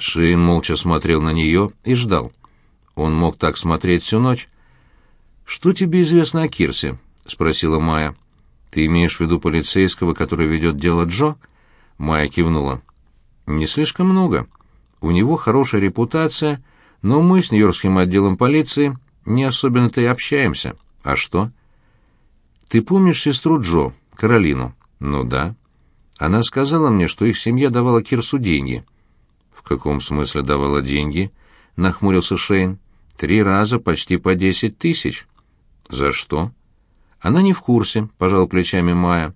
Шейн молча смотрел на нее и ждал. Он мог так смотреть всю ночь. «Что тебе известно о Кирсе?» — спросила Майя. «Ты имеешь в виду полицейского, который ведет дело Джо?» Майя кивнула. «Не слишком много. У него хорошая репутация, но мы с Нью-Йоркским отделом полиции не особенно-то и общаемся. А что?» «Ты помнишь сестру Джо, Каролину?» «Ну да». Она сказала мне, что их семья давала Кирсу деньги. «В каком смысле давала деньги?» — нахмурился Шейн. «Три раза почти по десять тысяч». «За что?» «Она не в курсе», — пожал плечами Майя.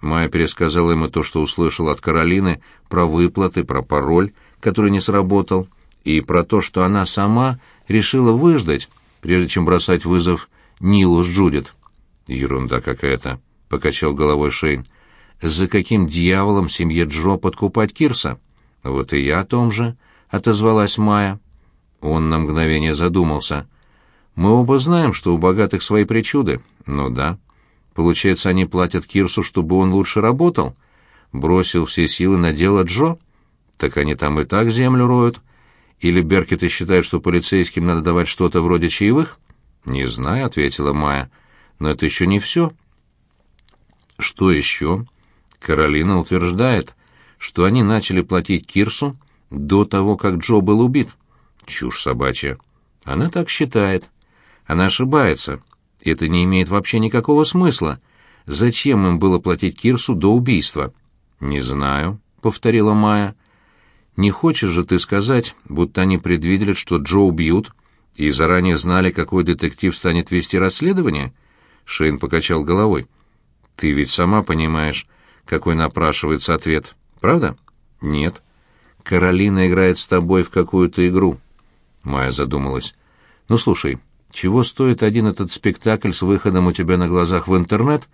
Майя пересказала ему то, что услышал от Каролины, про выплаты, про пароль, который не сработал, и про то, что она сама решила выждать, прежде чем бросать вызов Нилу с Джудит. «Ерунда какая-то», — покачал головой Шейн. «За каким дьяволом семье Джо подкупать Кирса?» «Вот и я о том же», — отозвалась Майя. Он на мгновение задумался. «Мы оба знаем, что у богатых свои причуды. Ну да. Получается, они платят Кирсу, чтобы он лучше работал? Бросил все силы на дело Джо? Так они там и так землю роют. Или Беркеты считают, что полицейским надо давать что-то вроде чаевых?» «Не знаю», — ответила Майя. «Но это еще не все». «Что еще?» Каролина утверждает, что они начали платить Кирсу до того, как Джо был убит. Чушь собачья. Она так считает. Она ошибается. Это не имеет вообще никакого смысла. Зачем им было платить Кирсу до убийства? Не знаю, повторила Майя. Не хочешь же ты сказать, будто они предвидели, что Джо убьют, и заранее знали, какой детектив станет вести расследование? Шейн покачал головой. Ты ведь сама понимаешь, какой напрашивается ответ, правда? Нет. Каролина играет с тобой в какую-то игру. Майя задумалась. Ну слушай, чего стоит один этот спектакль с выходом у тебя на глазах в интернет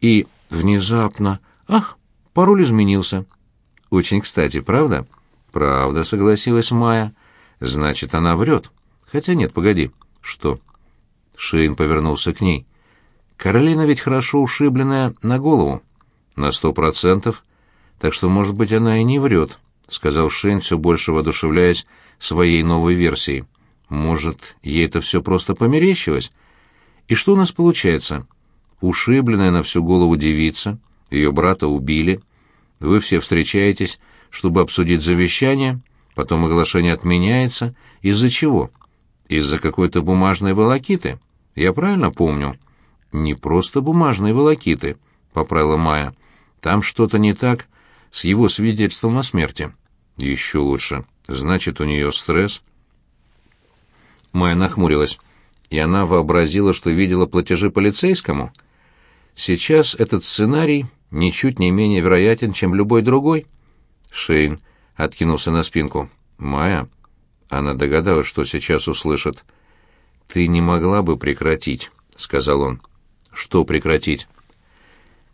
и внезапно, ах, пароль изменился. Очень кстати, правда? Правда, согласилась Майя. Значит, она врет. Хотя нет, погоди. Что? Шейн повернулся к ней. Каролина ведь хорошо ушибленная на голову. На сто процентов. Так что, может быть, она и не врет, сказал Шейн, все больше воодушевляясь своей новой версией. Может, ей это все просто померещилось? И что у нас получается? Ушибленная на всю голову девица, ее брата убили, вы все встречаетесь, чтобы обсудить завещание, потом оглашение отменяется. Из-за чего? Из-за какой-то бумажной волокиты. Я правильно помню? Не просто бумажной волокиты, поправила Майя. Там что-то не так с его свидетельством о смерти. Еще лучше. Значит, у нее стресс. Майя нахмурилась, и она вообразила, что видела платежи полицейскому. Сейчас этот сценарий ничуть не менее вероятен, чем любой другой. Шейн откинулся на спинку. «Майя?» Она догадалась, что сейчас услышит. «Ты не могла бы прекратить», — сказал он. «Что прекратить?»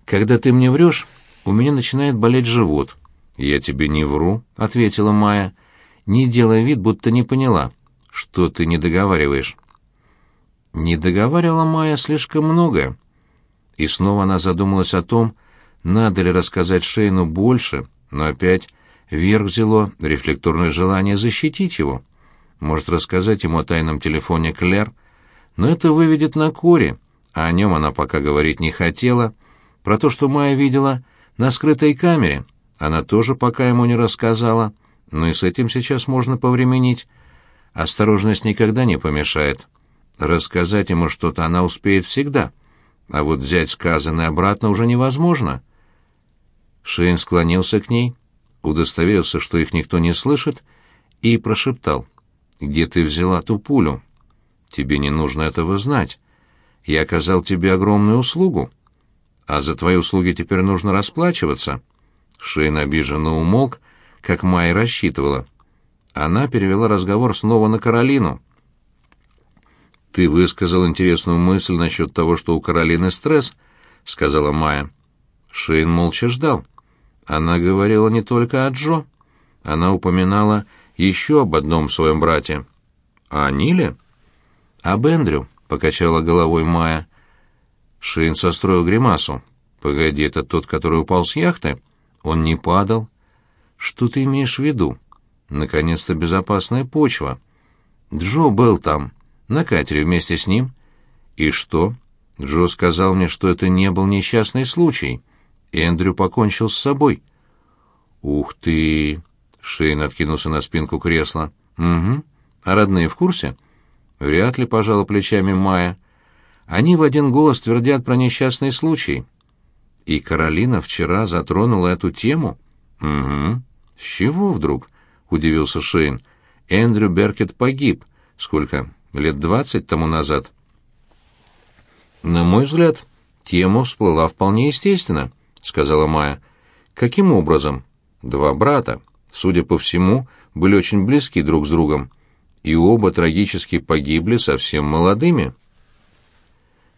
«Когда ты мне врешь, у меня начинает болеть живот». «Я тебе не вру», — ответила Майя, не делая вид, будто не поняла что ты не договариваешь. Не договаривала Майя слишком много. И снова она задумалась о том, надо ли рассказать Шейну больше, но опять вверх взяло рефлекторное желание защитить его. Может, рассказать ему о тайном телефоне Клэр, но это выведет на Кори, а о нем она пока говорить не хотела. Про то, что Майя видела на скрытой камере, она тоже пока ему не рассказала, но и с этим сейчас можно повременить. Осторожность никогда не помешает. Рассказать ему что-то она успеет всегда, а вот взять сказанное обратно уже невозможно. Шейн склонился к ней, удостоверился, что их никто не слышит, и прошептал. «Где ты взяла ту пулю? Тебе не нужно этого знать. Я оказал тебе огромную услугу, а за твои услуги теперь нужно расплачиваться». Шейн обиженно умолк, как Майя рассчитывала. Она перевела разговор снова на Каролину. «Ты высказал интересную мысль насчет того, что у Каролины стресс», — сказала Майя. Шейн молча ждал. Она говорила не только о Джо. Она упоминала еще об одном своем брате. «О Ниле?» «Об Эндрю», — покачала головой Майя. Шейн состроил гримасу. «Погоди, это тот, который упал с яхты?» «Он не падал». «Что ты имеешь в виду?» Наконец-то безопасная почва. Джо был там, на катере вместе с ним. И что? Джо сказал мне, что это не был несчастный случай. Эндрю покончил с собой. Ух ты! Шейн откинулся на спинку кресла. Угу. А родные в курсе? Вряд ли, пожала плечами Майя. Они в один голос твердят про несчастный случай. И Каролина вчера затронула эту тему? Угу. С чего вдруг? удивился Шейн. Эндрю Беркет погиб. Сколько? Лет двадцать тому назад. На мой взгляд, тема всплыла вполне естественно, сказала Майя. Каким образом? Два брата, судя по всему, были очень близки друг с другом, и оба трагически погибли совсем молодыми.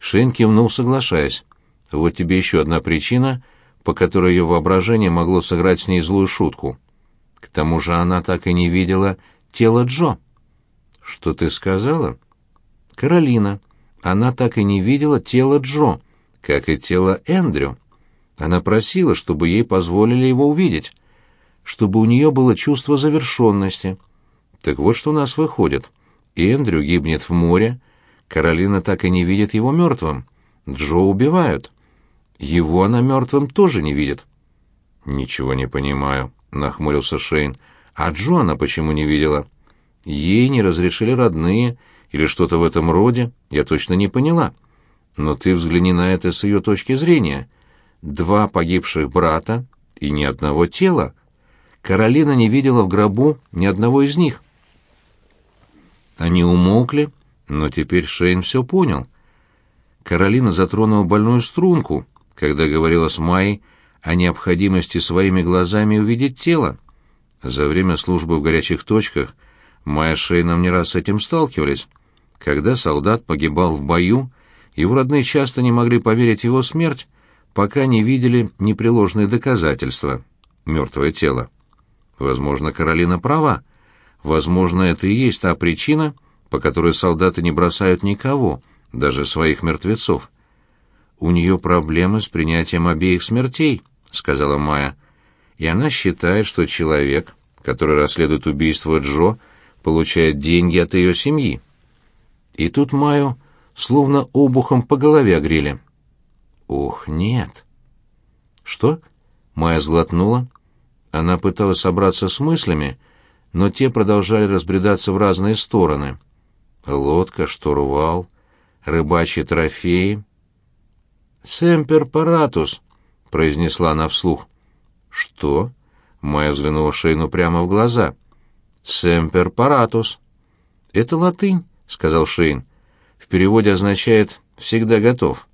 Шейн кивнул, соглашаясь. Вот тебе еще одна причина, по которой ее воображение могло сыграть с ней злую шутку. К тому же она так и не видела тело Джо. Что ты сказала? Каролина. Она так и не видела тело Джо, как и тело Эндрю. Она просила, чтобы ей позволили его увидеть, чтобы у нее было чувство завершенности. Так вот что у нас выходит. Эндрю гибнет в море, Каролина так и не видит его мертвым. Джо убивают. Его она мертвым тоже не видит. «Ничего не понимаю», — нахмурился Шейн. «А Джо она почему не видела?» «Ей не разрешили родные или что-то в этом роде, я точно не поняла. Но ты взгляни на это с ее точки зрения. Два погибших брата и ни одного тела. Каролина не видела в гробу ни одного из них». Они умолкли, но теперь Шейн все понял. Каролина затронула больную струнку, когда говорила с Майей о необходимости своими глазами увидеть тело. За время службы в горячих точках Майя с Шейном не раз с этим сталкивались. Когда солдат погибал в бою, его родные часто не могли поверить его смерть, пока не видели непреложные доказательства — мертвое тело. Возможно, Каролина права. Возможно, это и есть та причина — по которой солдаты не бросают никого, даже своих мертвецов. «У нее проблемы с принятием обеих смертей», — сказала Майя. «И она считает, что человек, который расследует убийство Джо, получает деньги от ее семьи». И тут Майю словно обухом по голове огрели. «Ох, нет!» «Что?» — Майя сглотнула. Она пыталась собраться с мыслями, но те продолжали разбредаться в разные стороны — лодка, штурвал, рыбачьи трофеи. «Семпер паратус», — произнесла она вслух. «Что?» — Майя взглянула Шейну прямо в глаза. «Семпер паратус». «Это латынь», — сказал Шейн. «В переводе означает «всегда готов».